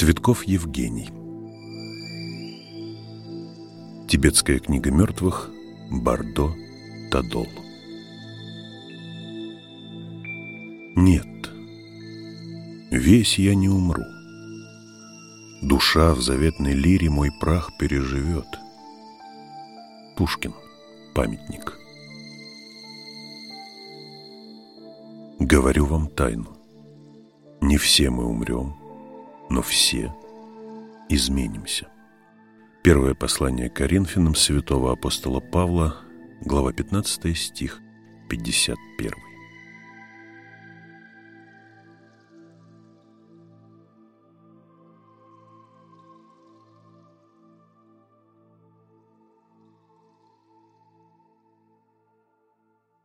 Цветков Евгений Тибетская книга мертвых Бардо Тадол Нет, весь я не умру. Душа в заветной лире мой прах переживет. Пушкин. Памятник. Говорю вам тайну. Не все мы умрем, но все изменимся. Первое послание Коринфянам святого апостола Павла, глава 15, стих 51.